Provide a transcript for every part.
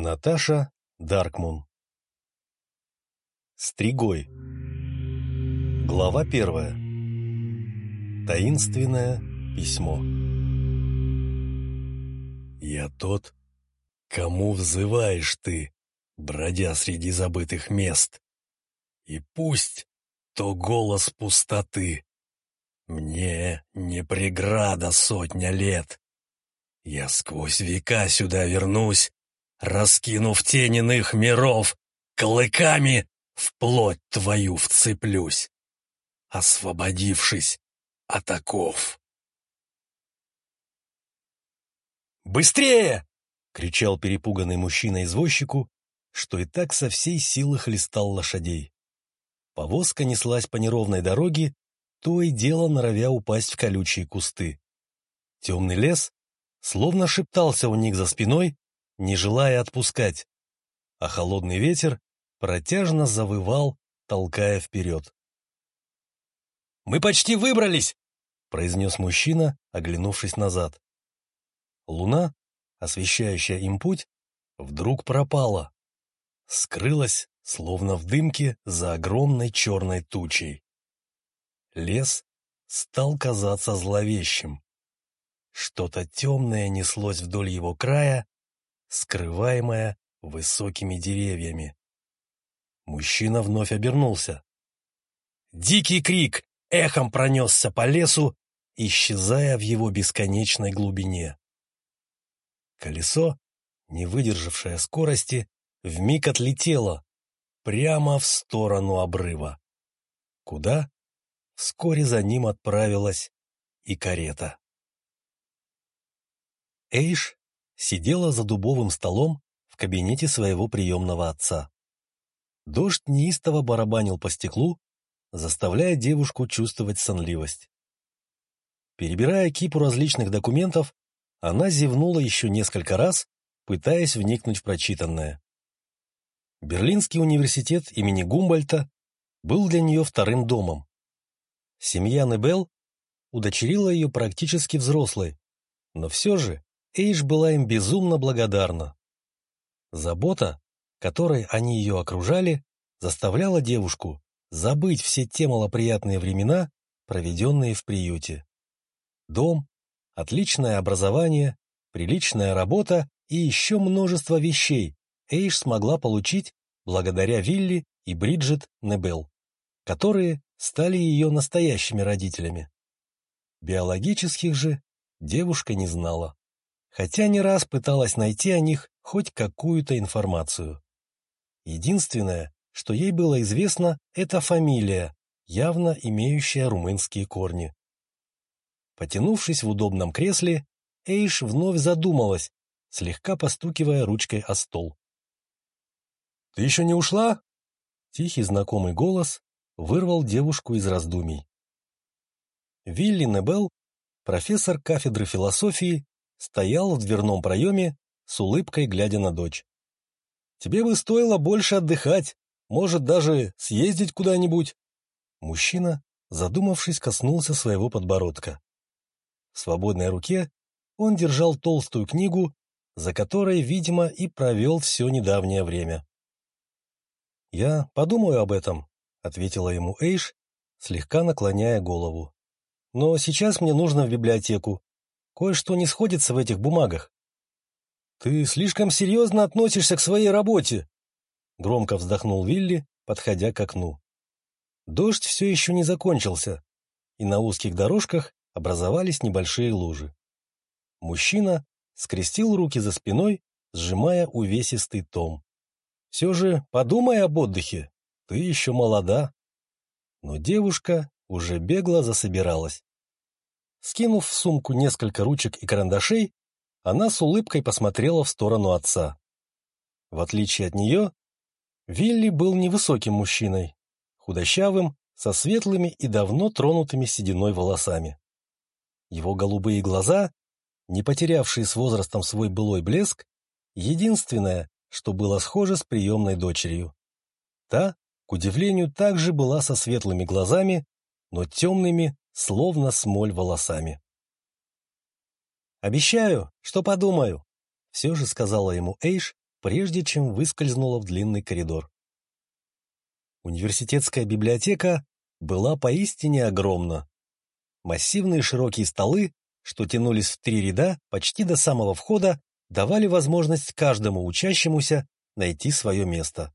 Наташа Даркмун. Стригой. Глава первая. Таинственное письмо. «Я тот, кому взываешь ты, бродя среди забытых мест, и пусть то голос пустоты. Мне не преграда сотня лет. Я сквозь века сюда вернусь, раскинув тень иных миров, клыками в плоть твою вцеплюсь, освободившись от оков. «Быстрее!» — кричал перепуганный мужчина извозчику, что и так со всей силы хлестал лошадей. Повозка неслась по неровной дороге, то и дело норовя упасть в колючие кусты. Темный лес словно шептался у них за спиной, не желая отпускать, а холодный ветер протяжно завывал, толкая вперед. «Мы почти выбрались!» — произнес мужчина, оглянувшись назад. Луна, освещающая им путь, вдруг пропала. Скрылась, словно в дымке, за огромной черной тучей. Лес стал казаться зловещим. Что-то темное неслось вдоль его края, скрываемое высокими деревьями. Мужчина вновь обернулся. Дикий крик эхом пронесся по лесу, исчезая в его бесконечной глубине. Колесо, не выдержавшее скорости, вмиг отлетело прямо в сторону обрыва. Куда? Вскоре за ним отправилась и карета. Эйш сидела за дубовым столом в кабинете своего приемного отца. Дождь неистово барабанил по стеклу, заставляя девушку чувствовать сонливость. Перебирая кипу различных документов, она зевнула еще несколько раз, пытаясь вникнуть в прочитанное. Берлинский университет имени Гумбольта был для нее вторым домом. Семья Небел удочерила ее практически взрослой, но все же Эйш была им безумно благодарна. Забота, которой они ее окружали, заставляла девушку забыть все те малоприятные времена, проведенные в приюте. Дом, отличное образование, приличная работа и еще множество вещей Эйш смогла получить благодаря Вилли и Бриджит Небел, которые стали ее настоящими родителями. Биологических же девушка не знала, хотя не раз пыталась найти о них хоть какую-то информацию. Единственное, что ей было известно, это фамилия, явно имеющая румынские корни. Потянувшись в удобном кресле, Эйш вновь задумалась, слегка постукивая ручкой о стол. «Ты еще не ушла?» Тихий знакомый голос вырвал девушку из раздумий. Вилли Небел, профессор кафедры философии, стоял в дверном проеме с улыбкой, глядя на дочь. «Тебе бы стоило больше отдыхать, может, даже съездить куда-нибудь». Мужчина, задумавшись, коснулся своего подбородка. В свободной руке он держал толстую книгу, за которой, видимо, и провел все недавнее время. «Я подумаю об этом», — ответила ему Эйш, слегка наклоняя голову. «Но сейчас мне нужно в библиотеку. Кое-что не сходится в этих бумагах». «Ты слишком серьезно относишься к своей работе», — громко вздохнул Вилли, подходя к окну. Дождь все еще не закончился, и на узких дорожках образовались небольшие лужи. Мужчина скрестил руки за спиной, сжимая увесистый том. Все же подумай об отдыхе, ты еще молода. Но девушка уже бегло засобиралась. Скинув в сумку несколько ручек и карандашей, она с улыбкой посмотрела в сторону отца. В отличие от нее, Вилли был невысоким мужчиной, худощавым, со светлыми и давно тронутыми сединой волосами. Его голубые глаза, не потерявшие с возрастом свой былой блеск, единственное, что было схоже с приемной дочерью. Та, к удивлению, также была со светлыми глазами, но темными, словно смоль волосами. «Обещаю, что подумаю», — все же сказала ему Эйш, прежде чем выскользнула в длинный коридор. Университетская библиотека была поистине огромна. Массивные широкие столы, что тянулись в три ряда почти до самого входа, давали возможность каждому учащемуся найти свое место.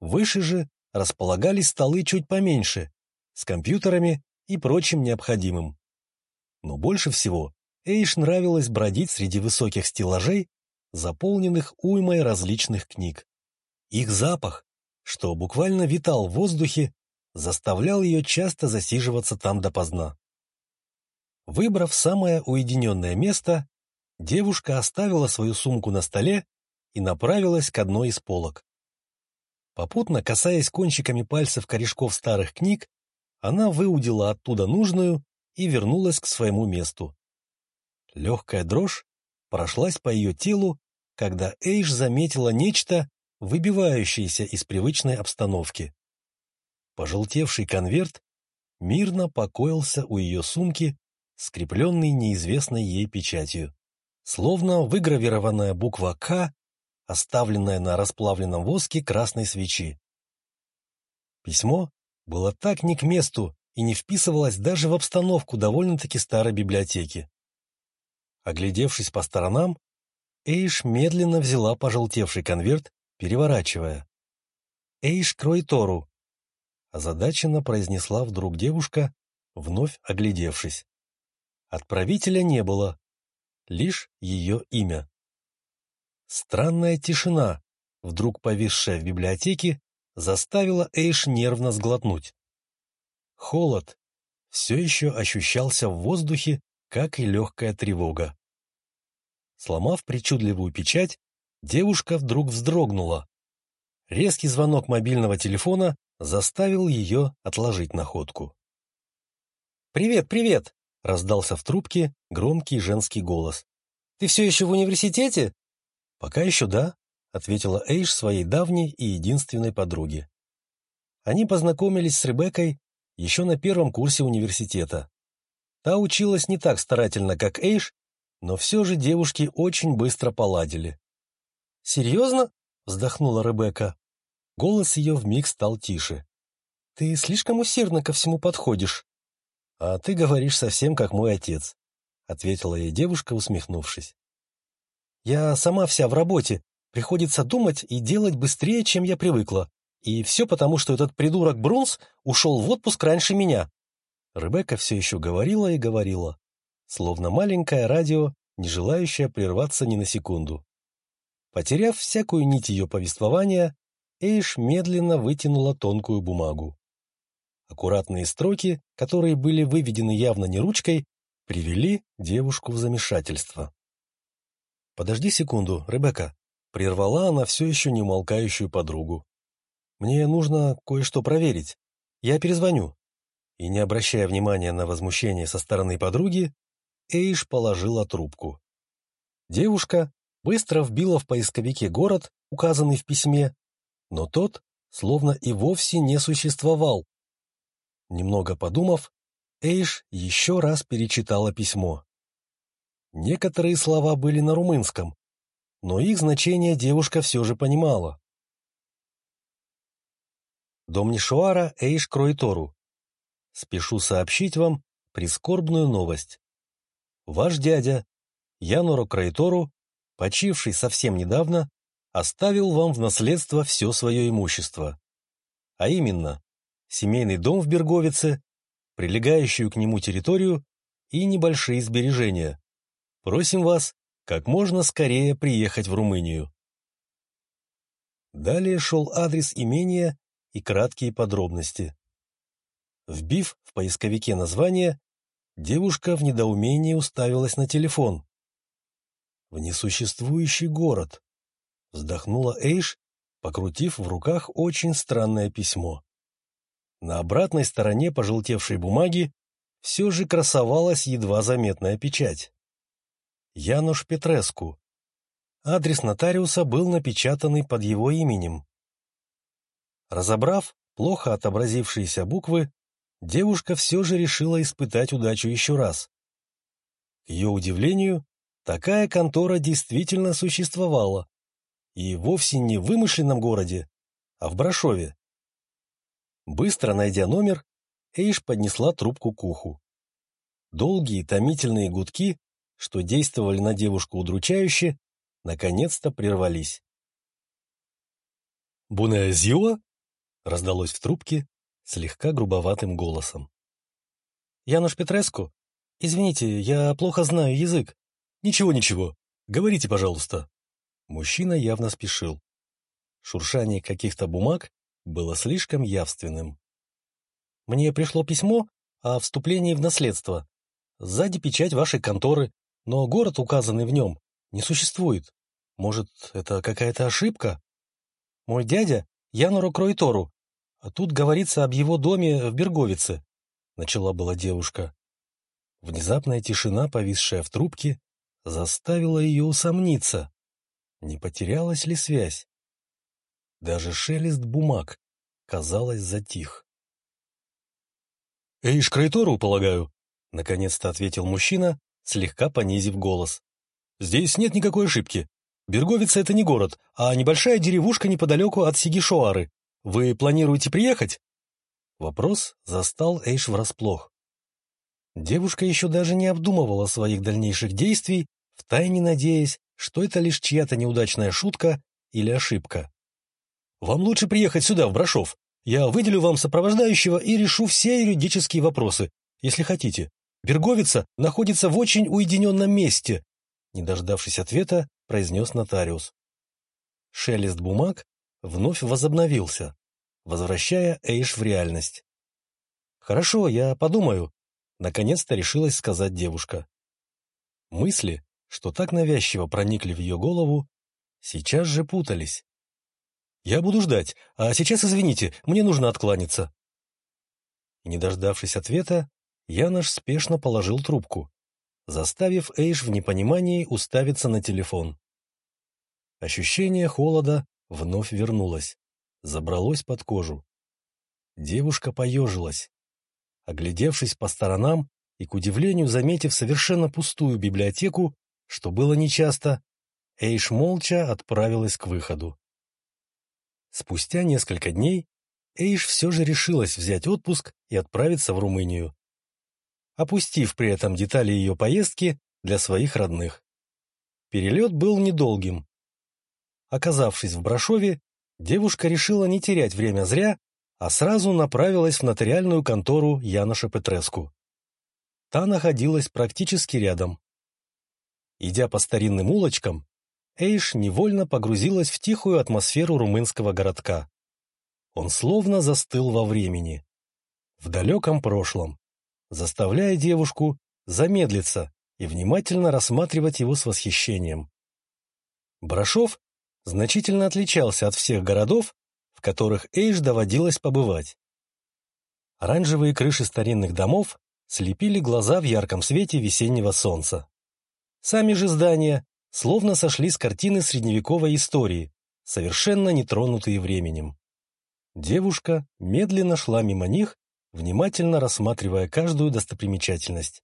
Выше же располагались столы чуть поменьше, с компьютерами и прочим необходимым. Но больше всего Эйш нравилось бродить среди высоких стеллажей, заполненных уймой различных книг. Их запах, что буквально витал в воздухе, заставлял ее часто засиживаться там допоздна. Выбрав самое уединенное место, девушка оставила свою сумку на столе и направилась к одной из полок. Попутно, касаясь кончиками пальцев корешков старых книг, она выудила оттуда нужную и вернулась к своему месту. Легкая дрожь прошлась по ее телу, когда Эйш заметила нечто, выбивающееся из привычной обстановки. Пожелтевший конверт мирно покоился у ее сумки, скрепленный неизвестной ей печатью. Словно выгравированная буква «К», оставленная на расплавленном воске красной свечи. Письмо было так не к месту и не вписывалось даже в обстановку довольно-таки старой библиотеки. Оглядевшись по сторонам, Эйш медленно взяла пожелтевший конверт, переворачивая. «Эйш Кройтору!» озадаченно произнесла вдруг девушка, вновь оглядевшись. Отправителя не было, лишь ее имя. Странная тишина, вдруг повисшая в библиотеке, заставила Эйш нервно сглотнуть. Холод все еще ощущался в воздухе, как и легкая тревога. Сломав причудливую печать, девушка вдруг вздрогнула. Резкий звонок мобильного телефона заставил ее отложить находку. «Привет, привет!» — раздался в трубке громкий женский голос. «Ты все еще в университете?» «Пока еще да», — ответила Эйш своей давней и единственной подруге. Они познакомились с Ребеккой еще на первом курсе университета. Та училась не так старательно, как Эйш, но все же девушки очень быстро поладили. «Серьезно?» — вздохнула Ребекка. Голос ее вмиг стал тише. «Ты слишком усердно ко всему подходишь». «А ты говоришь совсем как мой отец», — ответила ей девушка, усмехнувшись. «Я сама вся в работе, приходится думать и делать быстрее, чем я привыкла. И все потому, что этот придурок Брунс ушел в отпуск раньше меня». Ребекка все еще говорила и говорила, словно маленькое радио, не желающее прерваться ни на секунду. Потеряв всякую нить ее повествования, Эйш медленно вытянула тонкую бумагу. Аккуратные строки, которые были выведены явно не ручкой, привели девушку в замешательство. «Подожди секунду, Ребекка», — прервала она все еще не умолкающую подругу. «Мне нужно кое-что проверить. Я перезвоню». И, не обращая внимания на возмущение со стороны подруги, Эйш положила трубку. Девушка быстро вбила в поисковике город, указанный в письме, но тот словно и вовсе не существовал. Немного подумав, Эйш еще раз перечитала письмо. Некоторые слова были на румынском, но их значение девушка все же понимала. Домнишуара Эйш Кройтору. Спешу сообщить вам прискорбную новость. Ваш дядя, Яноро Кройтору, почивший совсем недавно, оставил вам в наследство все свое имущество. А именно, семейный дом в Берговице, прилегающую к нему территорию и небольшие сбережения. Просим вас как можно скорее приехать в Румынию. Далее шел адрес имения и краткие подробности. Вбив в поисковике название, девушка в недоумении уставилась на телефон. «В несуществующий город», — вздохнула Эйш, покрутив в руках очень странное письмо. На обратной стороне пожелтевшей бумаги все же красовалась едва заметная печать. Януш Петреску. Адрес нотариуса был напечатанный под его именем. Разобрав плохо отобразившиеся буквы, девушка все же решила испытать удачу еще раз. К ее удивлению, такая контора действительно существовала, И вовсе не в вымышленном городе, а в Брашове. Быстро найдя номер, Эйш поднесла трубку к уху. Долгие томительные гудки, что действовали на девушку удручающе, наконец-то прервались. «Бунеазио?» — раздалось в трубке слегка грубоватым голосом. «Януш Петреску? Извините, я плохо знаю язык». «Ничего-ничего, говорите, пожалуйста». Мужчина явно спешил. Шуршание каких-то бумаг было слишком явственным. «Мне пришло письмо о вступлении в наследство. Сзади печать вашей конторы, но город, указанный в нем, не существует. Может, это какая-то ошибка? Мой дядя Януру Кройтору, а тут говорится об его доме в Берговице», — начала была девушка. Внезапная тишина, повисшая в трубке, заставила ее усомниться. Не потерялась ли связь? Даже шелест бумаг, казалось, затих. «Эйш Крайтору, полагаю», — наконец-то ответил мужчина, слегка понизив голос. «Здесь нет никакой ошибки. Берговица — это не город, а небольшая деревушка неподалеку от Сигишоары. Вы планируете приехать?» Вопрос застал Эйш врасплох. Девушка еще даже не обдумывала своих дальнейших действий, втайне надеясь, что это лишь чья-то неудачная шутка или ошибка. «Вам лучше приехать сюда, в Брашов. Я выделю вам сопровождающего и решу все юридические вопросы, если хотите. Берговица находится в очень уединенном месте», не дождавшись ответа, произнес нотариус. Шелест бумаг вновь возобновился, возвращая Эйш в реальность. «Хорошо, я подумаю», — наконец-то решилась сказать девушка. Мысли, что так навязчиво проникли в ее голову, сейчас же путались. «Я буду ждать, а сейчас, извините, мне нужно откланяться». не дождавшись ответа, Янош спешно положил трубку, заставив Эйш в непонимании уставиться на телефон. Ощущение холода вновь вернулось, забралось под кожу. Девушка поежилась. Оглядевшись по сторонам и, к удивлению, заметив совершенно пустую библиотеку, что было нечасто, Эйш молча отправилась к выходу. Спустя несколько дней Эйш все же решилась взять отпуск и отправиться в Румынию, опустив при этом детали ее поездки для своих родных. Перелет был недолгим. Оказавшись в Брашове, девушка решила не терять время зря, а сразу направилась в нотариальную контору Яноша Петреску. Та находилась практически рядом. Идя по старинным улочкам, Эйш невольно погрузилась в тихую атмосферу румынского городка. Он словно застыл во времени, в далеком прошлом, заставляя девушку замедлиться и внимательно рассматривать его с восхищением. Брашов значительно отличался от всех городов, в которых Эйш доводилось побывать. Оранжевые крыши старинных домов слепили глаза в ярком свете весеннего солнца. Сами же здания словно сошли с картины средневековой истории, совершенно не тронутые временем. Девушка медленно шла мимо них, внимательно рассматривая каждую достопримечательность.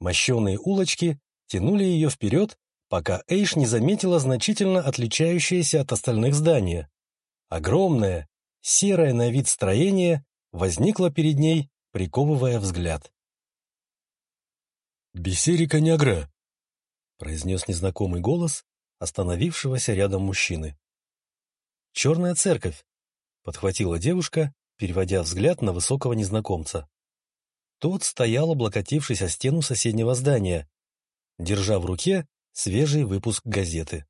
Мощеные улочки тянули ее вперед, пока Эйш не заметила значительно отличающееся от остальных здание. Огромное, серое на вид строение возникло перед ней, приковывая взгляд. «Бесерика Нягра», — произнес незнакомый голос остановившегося рядом мужчины. «Черная церковь», — подхватила девушка, переводя взгляд на высокого незнакомца. Тот стоял, облокотившись о стену соседнего здания, держа в руке свежий выпуск газеты.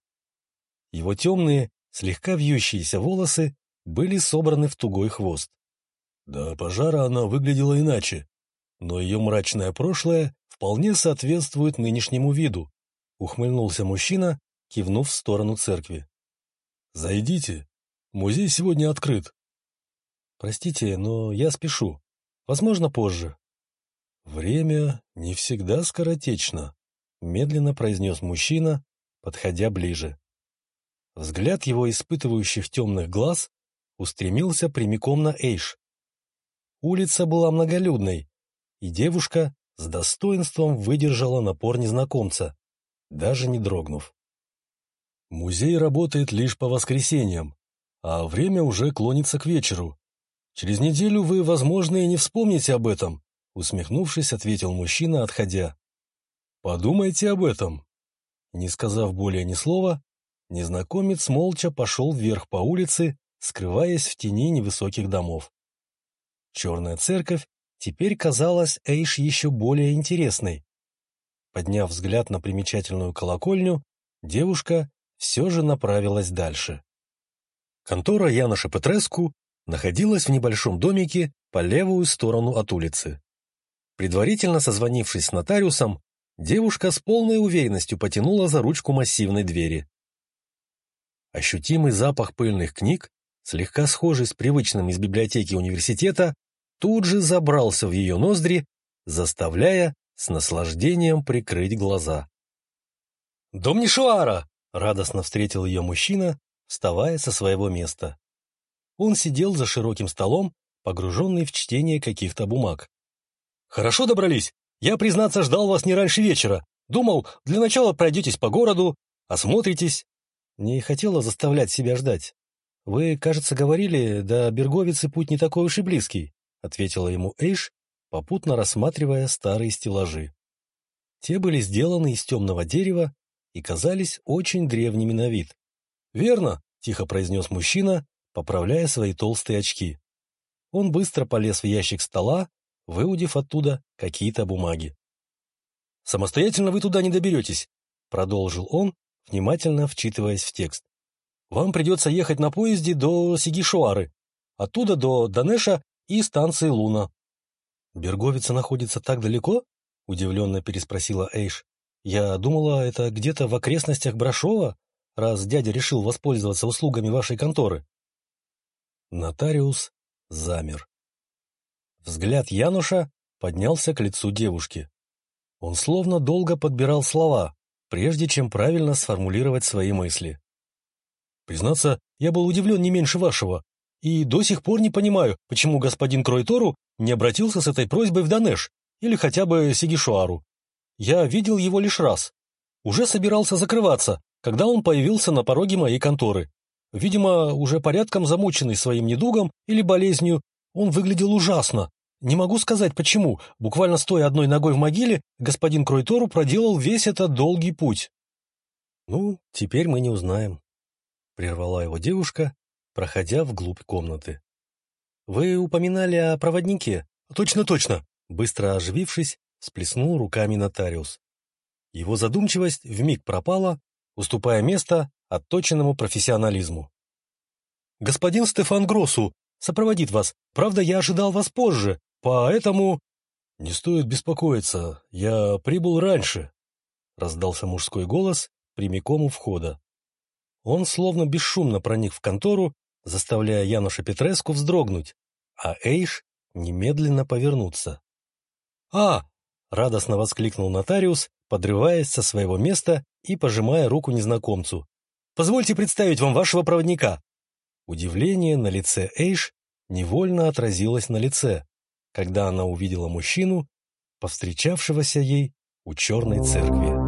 Его темные, слегка вьющиеся волосы были собраны в тугой хвост. До пожара она выглядела иначе, но ее мрачное прошлое вполне соответствует нынешнему виду, ухмыльнулся мужчина, кивнув в сторону церкви. «Зайдите. Музей сегодня открыт». «Простите, но я спешу. Возможно, позже». «Время не всегда скоротечно», — медленно произнес мужчина, подходя ближе. Взгляд его испытывающих темных глаз устремился прямиком на Эйш. Улица была многолюдной, и девушка с достоинством выдержала напор незнакомца, даже не дрогнув. Музей работает лишь по воскресеньям, а время уже клонится к вечеру. Через неделю вы, возможно, и не вспомните об этом, усмехнувшись, ответил мужчина, отходя. Подумайте об этом. Не сказав более ни слова, незнакомец молча пошел вверх по улице, скрываясь в тени невысоких домов. Черная церковь теперь казалась Эйш еще более интересной. Подняв взгляд на примечательную колокольню, девушка все же направилась дальше. Контора Яноша Петреску находилась в небольшом домике по левую сторону от улицы. Предварительно созвонившись с нотариусом, девушка с полной уверенностью потянула за ручку массивной двери. Ощутимый запах пыльных книг, слегка схожий с привычным из библиотеки университета, тут же забрался в ее ноздри, заставляя с наслаждением прикрыть глаза. «Дом Нишуара!» — радостно встретил ее мужчина, вставая со своего места. Он сидел за широким столом, погруженный в чтение каких-то бумаг. «Хорошо добрались. Я, признаться, ждал вас не раньше вечера. Думал, для начала пройдетесь по городу, осмотритесь». Не хотела заставлять себя ждать. «Вы, кажется, говорили, до Берговицы путь не такой уж и близкий», — ответила ему Эйш, попутно рассматривая старые стеллажи. Те были сделаны из темного дерева и казались очень древними на вид. «Верно», — тихо произнес мужчина, поправляя свои толстые очки. Он быстро полез в ящик стола, выудив оттуда какие-то бумаги. «Самостоятельно вы туда не доберетесь», — продолжил он, внимательно вчитываясь в текст. «Вам придется ехать на поезде до Сигишуары, оттуда до Данеша и станции Луна». «Берговица находится так далеко?» — удивленно переспросила Эйш. «Я думала, это где-то в окрестностях Брашова, раз дядя решил воспользоваться услугами вашей конторы». Нотариус замер. Взгляд Януша поднялся к лицу девушки. Он словно долго подбирал слова, прежде чем правильно сформулировать свои мысли. «Признаться, я был удивлен не меньше вашего, и до сих пор не понимаю, почему господин Кройтору не обратился с этой просьбой в Данеш или хотя бы Сигишуару. Я видел его лишь раз. Уже собирался закрываться, когда он появился на пороге моей конторы. Видимо, уже порядком замученный своим недугом или болезнью, он выглядел ужасно. Не могу сказать почему, буквально стоя одной ногой в могиле, господин Кройтору проделал весь этот долгий путь. «Ну, теперь мы не узнаем», — прервала его девушка, проходя вглубь комнаты. «Вы упоминали о проводнике?» «Точно-точно!» Быстро оживившись, сплеснул руками нотариус. Его задумчивость вмиг пропала, уступая место отточенному профессионализму. «Господин Стефан Гроссу сопроводит вас. Правда, я ожидал вас позже, поэтому...» «Не стоит беспокоиться, я прибыл раньше», — раздался мужской голос прямиком у входа. Он словно бесшумно проник в контору, заставляя Януша Петреску вздрогнуть, а Эйш немедленно повернуться. «А!» — радостно воскликнул нотариус, подрываясь со своего места и пожимая руку незнакомцу. Позвольте представить вам вашего проводника». Удивление на лице Эйш невольно отразилось на лице, когда она увидела мужчину, повстречавшегося ей у черной церкви.